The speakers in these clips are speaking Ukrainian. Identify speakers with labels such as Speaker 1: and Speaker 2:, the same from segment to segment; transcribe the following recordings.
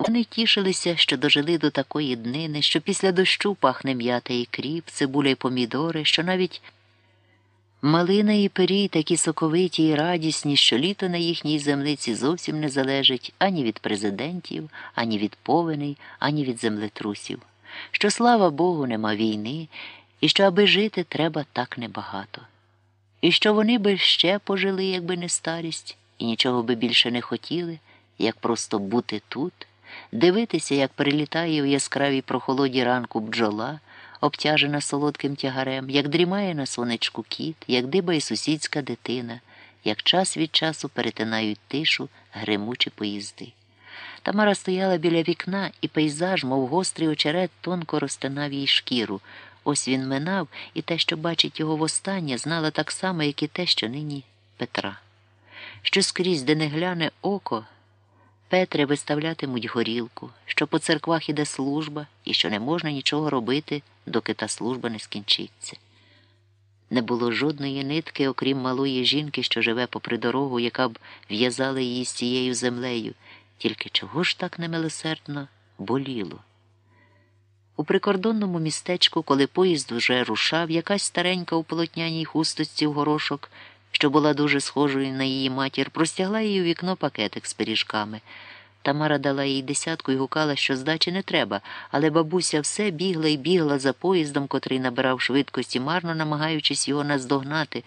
Speaker 1: Вони тішилися, що дожили до такої днини, що після дощу пахне м'ята і кріп, цибуля й помідори, що навіть малина і пирій такі соковиті і радісні, що літо на їхній землиці зовсім не залежить ані від президентів, ані від повеней, ані від землетрусів, що, слава Богу, нема війни, і що, аби жити, треба так небагато. І що вони би ще пожили, якби не старість, і нічого би більше не хотіли, як просто бути тут, дивитися, як прилітає у яскравій прохолоді ранку бджола, обтяжена солодким тягарем, як дрімає на сонечку кіт, як дибає сусідська дитина, як час від часу перетинають тишу гримучі поїзди. Тамара стояла біля вікна, і пейзаж, мов гострий очерет, тонко розтинав їй шкіру. Ось він минав, і те, що бачить його востаннє, знала так само, як і те, що нині Петра. Що скрізь, де не гляне око, Петре виставлятимуть горілку, що по церквах іде служба і що не можна нічого робити, доки та служба не скінчиться. Не було жодної нитки, окрім малої жінки, що живе попри дорогу, яка б в'язала її з цією землею, тільки чого ж так немилосердно боліло. У прикордонному містечку, коли поїзд вже рушав, якась старенька у полотняній хусточці в горошок, що була дуже схожою на її матір, простягла їй у вікно пакетик з пиріжками. Тамара дала їй десятку і гукала, що здачі не треба, але бабуся все бігла і бігла за поїздом, котрий набирав швидкості, марно намагаючись його наздогнати,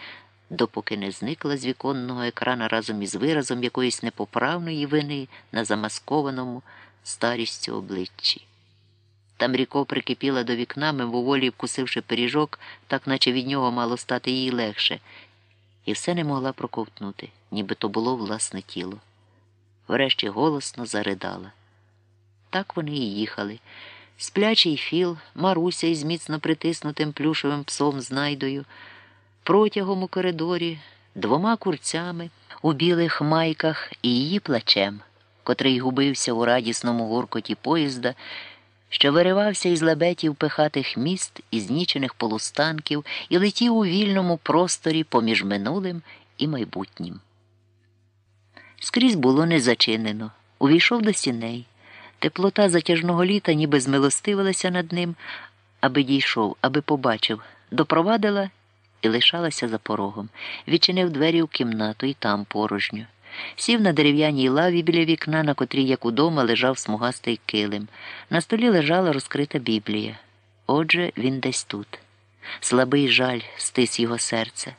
Speaker 1: допоки не зникла з віконного екрана разом із виразом якоїсь непоправної вини на замаскованому старістю обличчі. Там Ріко прикипіла до вікна, мимоволі вкусивши пиріжок, так наче від нього мало стати їй легше, і все не могла проковтнути, ніби то було власне тіло. Врешті голосно заридала. Так вони і їхали. Сплячий філ, Маруся із міцно притиснутим плюшевим псом знайдою, протягом у коридорі, двома курцями у білих майках і її плачем, котрий губився у радісному гуркоті поїзда що виривався із лебетів пихатих міст і знічених полустанків і летів у вільному просторі поміж минулим і майбутнім. Скрізь було не зачинено. Увійшов до сіней. Теплота затяжного літа ніби змилостивилася над ним, аби дійшов, аби побачив, допровадила і лишалася за порогом. Відчинив двері в кімнату і там порожньо. Сів на дерев'яній лаві біля вікна, на котрій, як удома, лежав смугастий килим. На столі лежала розкрита Біблія. Отже, він десь тут. Слабий жаль стис його серце.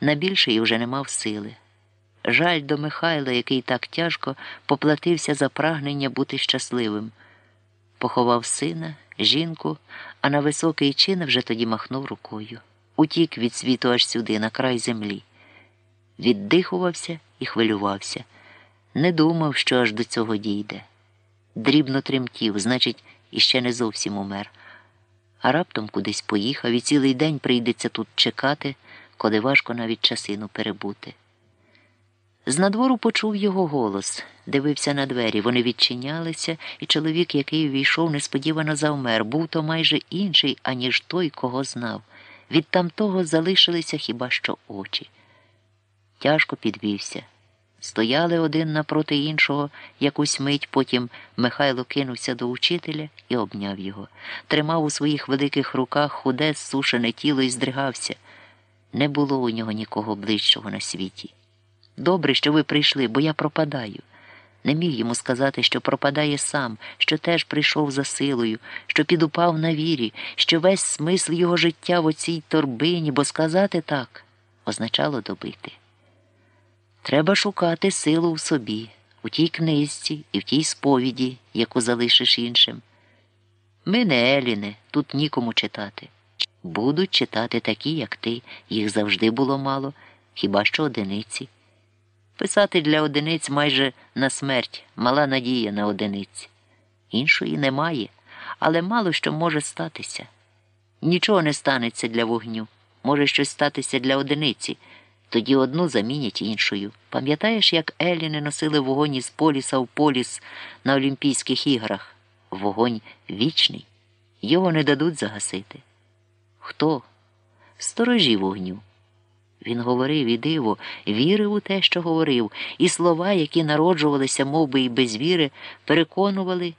Speaker 1: На більший вже не мав сили. Жаль до Михайла, який так тяжко поплатився за прагнення бути щасливим. Поховав сина, жінку, а на високий чин вже тоді махнув рукою. Утік від світу аж сюди, на край землі. Віддихувався і хвилювався. Не думав, що аж до цього дійде. Дрібно тремтів, значить, іще не зовсім умер. А раптом кудись поїхав і цілий день прийдеться тут чекати, коли важко навіть часину перебути. З надвору почув його голос, дивився на двері. Вони відчинялися, і чоловік, який увійшов, несподівано завмер, був то майже інший, аніж той, кого знав. Від тамтого залишилися хіба що очі. Тяжко підвівся. Стояли один напроти іншого якусь мить, потім Михайло кинувся до учителя і обняв його, тримав у своїх великих руках худе, зсушене тіло і здригався. Не було у нього нікого ближчого на світі. Добре, що ви прийшли, бо я пропадаю. Не міг йому сказати, що пропадає сам, що теж прийшов за силою, що підупав на вірі, що весь смисл його життя в оцій торбині, бо сказати так означало добити. Треба шукати силу в собі, у тій книжці і в тій сповіді, яку залишиш іншим. Ми не Еліни, тут нікому читати. Будуть читати такі, як ти, їх завжди було мало, хіба що одиниці. Писати для одиниць майже на смерть, мала надія на одиниці. Іншої немає, але мало що може статися. Нічого не станеться для вогню, може щось статися для одиниці. Тоді одну замінять іншою. Пам'ятаєш, як Еліни носили вогонь із поліса в поліс на Олімпійських іграх? Вогонь вічний, його не дадуть загасити. Хто? Сторожі вогню. Він говорив і диво, вірив у те, що говорив, і слова, які народжувалися мов би, і без віри, переконували